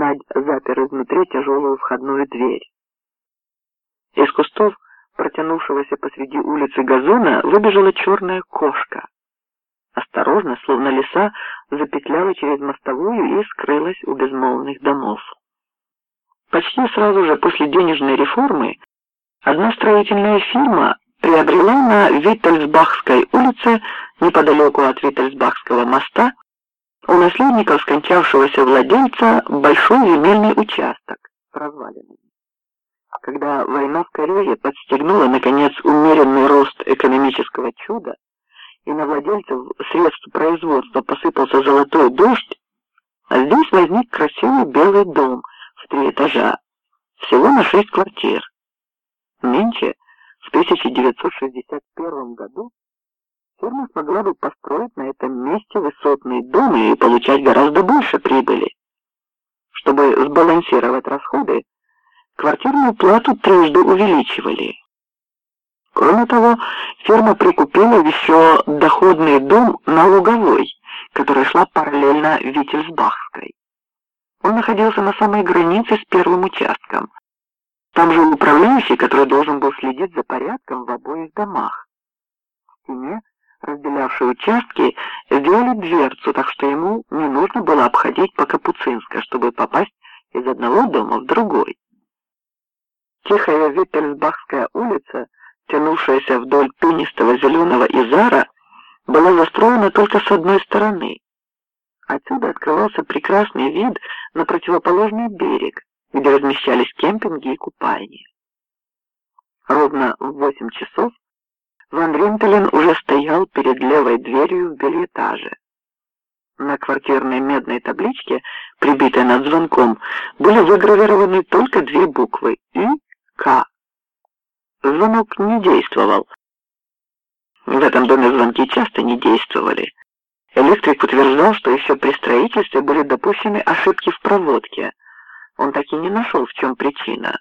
Надь запер изнутри тяжелую входную дверь. Из кустов, протянувшегося посреди улицы газона, выбежала черная кошка. Осторожно, словно лиса, запетляла через мостовую и скрылась у безмолвных домов. Почти сразу же после денежной реформы одна строительная фирма приобрела на Виттельсбахской улице, неподалеку от Виттельсбахского моста, у наследников скончавшегося владельца большой земельный участок с развалинами. Когда война в Корее подстегнула, наконец, умеренный рост экономического чуда, и на владельцев средств производства посыпался золотой дождь, а здесь возник красивый белый дом в три этажа, всего на шесть квартир. Нынче, в 1961 году, фирма смогла бы построить на этом месте высотный дом и получать гораздо больше прибыли. Чтобы сбалансировать расходы, квартирную плату трижды увеличивали. Кроме того, фирма прикупила еще доходный дом на Луговой, который шла параллельно Виттельсбахской. Он находился на самой границе с первым участком. Там жил управляющий, который должен был следить за порядком в обоих домах. В стене, разделявшей участки, сделали дверцу, так что ему не нужно было обходить по Капуцинска, чтобы попасть из одного дома в другой. Тихая Виттельсбахская улица, тянувшаяся вдоль пенистого зеленого изара, была застроена только с одной стороны. Отсюда открывался прекрасный вид на противоположный берег, где размещались кемпинги и купальни. Ровно в восемь часов Ван Ринтелен уже стоял перед левой дверью в бельэтаже. На квартирной медной табличке, прибитой над звонком, были выгравированы только две буквы «И» «К». Звонок не действовал. В этом доме звонки часто не действовали. Электрик утверждал, что еще при строительстве были допущены ошибки в проводке. Он так и не нашел, в чем причина.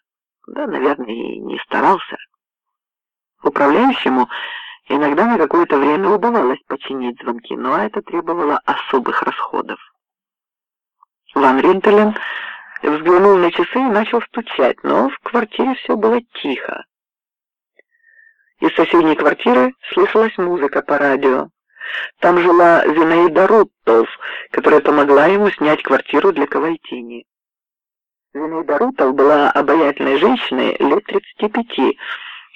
Да, наверное, и не старался. Управляющему иногда на какое-то время удавалось починить звонки, но это требовало особых расходов. Ван Ринтелен взглянул на часы и начал стучать, но в квартире все было тихо. Из соседней квартиры слышалась музыка по радио. Там жила Зинаида Руттов, которая помогла ему снять квартиру для Кавальтини. Зинаида Руттов была обаятельной женщиной лет 35,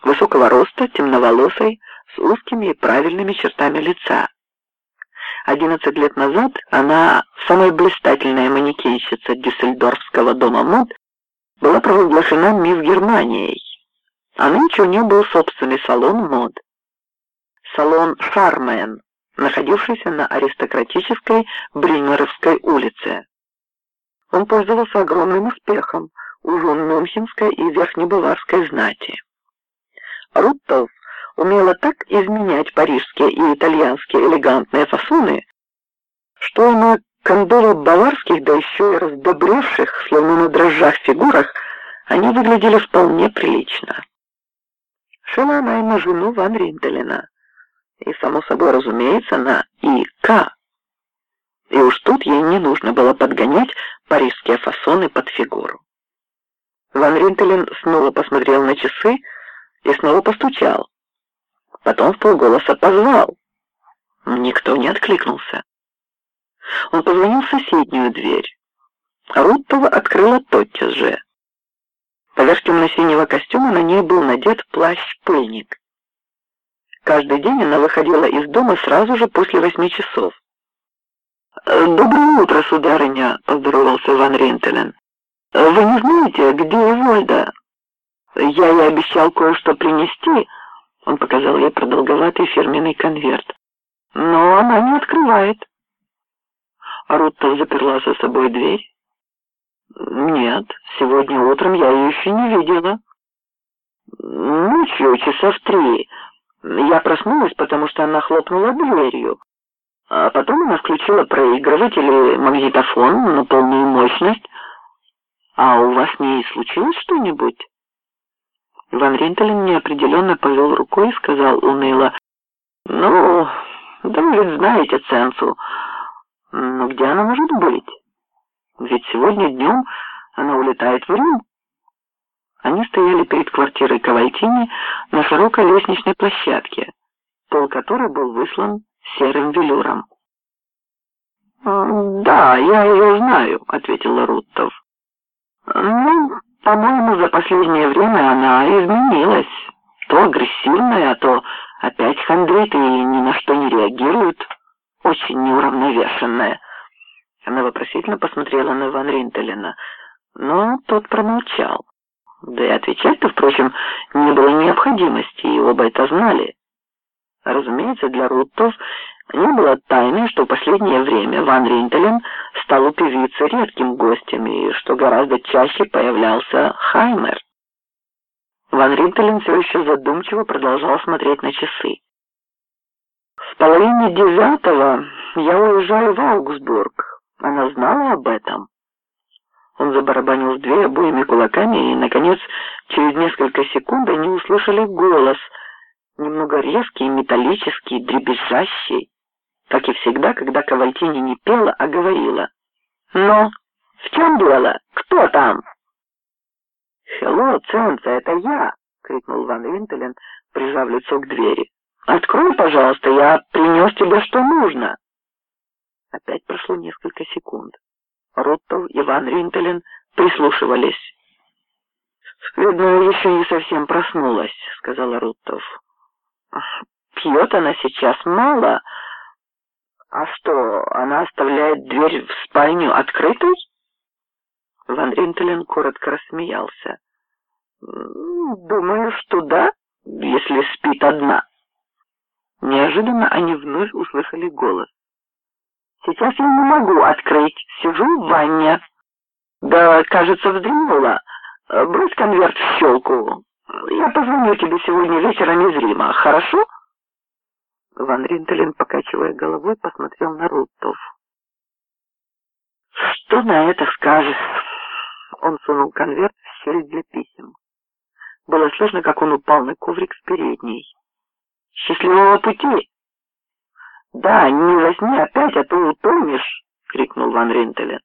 высокого роста, темноволосой, с узкими и правильными чертами лица. Одиннадцать лет назад она, самая блистательная манекенщица Дюссельдорфского дома мод, была провозглашена мисс Германией, а нынче у нее был собственный салон мод. Салон «Шармен», находившийся на аристократической Бринеровской улице. Он пользовался огромным успехом у жен Мюнхенской и Верхнебаварской знати. Руттов умела так изменять парижские и итальянские элегантные фасоны, что на кондола баварских, да еще и раздобревших, словно на дрожжах фигурах, они выглядели вполне прилично. Шила она и на жену Ван Ринтелена, и, само собой разумеется, на И.К. И уж тут ей не нужно было подгонять парижские фасоны под фигуру. Ван Ринтелен снова посмотрел на часы, и снова постучал. Потом в полголоса позвал. Никто не откликнулся. Он позвонил в соседнюю дверь. Руттова открыла тотчас же. Поверх темно-синего костюма на ней был надет плащ-пыльник. Каждый день она выходила из дома сразу же после восьми часов. «Доброе утро, сударыня», — поздоровался Ван Ринтелен. «Вы не знаете, где Вольда?» Я ей обещал кое-что принести. Он показал ей продолговатый фирменный конверт. Но она не открывает. Рутта заперла за собой дверь. Нет, сегодня утром я ее еще не видела. Ночью, часа в три. Я проснулась, потому что она хлопнула дверью. А потом она включила проигрыватель или магнитофон на полную мощность. А у вас не случилось что-нибудь? Ван Ринтелен неопределенно повел рукой и сказал уныло, «Ну, да вы ведь знаете Ценцу. Но где она может быть?» Ведь сегодня днем она улетает в Рим. Они стояли перед квартирой Кавальтини на широкой лестничной площадке, пол которой был выслан серым велюром. «Да, я ее знаю», — ответил Руттов. «Ну, по-моему, за последнее время она изменилась. То агрессивная, а то опять хандрит и ни на что не реагирует. Очень неуравновешенная». Она вопросительно посмотрела на Ван Ринтелена, но тот промолчал. Да и отвечать-то, впрочем, не было необходимости, и оба это знали. Разумеется, для Руттов не было тайны, что в последнее время Ван Ринтелен стал у певицы редким гостем, и что гораздо чаще появлялся Хаймер. Ван Ринтелен все еще задумчиво продолжал смотреть на часы. «В половине девятого я уезжаю в Аугсбург. Она знала об этом?» Он забарабанил в дверь обоими кулаками, и, наконец, через несколько секунд они услышали голос, немного резкий, металлический, дребезжащий, как и всегда, когда Кавальтини не пела, а говорила. «Ну, в чем дело? Кто там?» «Хелло, Ценца, это я!» — крикнул Ван Винтелен, прижав лицо к двери. «Открой, пожалуйста, я принес тебе что нужно!» Опять прошло несколько секунд. Роттов и Ван Ринтелен прислушивались. «Видно, еще не совсем проснулась», — сказала Руттов. «Пьет она сейчас мало. А что, она оставляет дверь в спальню открытой?» Ван Ринтелен коротко рассмеялся. «Думаю, что да, если спит одна». Неожиданно они вновь услышали голос. Сейчас я не могу открыть. Сижу в ванне. Да, кажется, вздремнула. Брось конверт в щелку. Я позвоню тебе сегодня вечером из Рима, хорошо? Ван Ринтелен, покачивая головой, посмотрел на Руттов. «Что на это скажешь?» Он сунул конверт в щель для писем. Было слышно, как он упал на коврик в передней. «Счастливого пути!» «Да, не возьми опять, а то утонешь!» — крикнул Ван Ринтелен.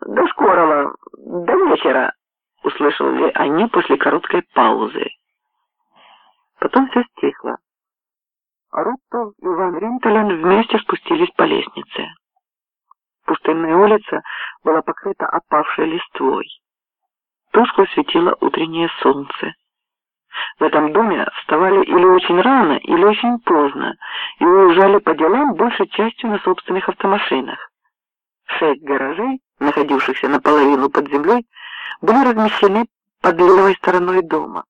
«До скорого, до вечера!» — услышали они после короткой паузы. Потом все стихло. Руттов и Ван Ринтелен вместе спустились по лестнице. Пустынная улица была покрыта опавшей листвой. Тускло светило утреннее солнце. В этом доме вставали или очень рано, или очень поздно, и уезжали по делам большей частью на собственных автомашинах. Шесть гаражей, находившихся наполовину под землей, были размещены под левой стороной дома.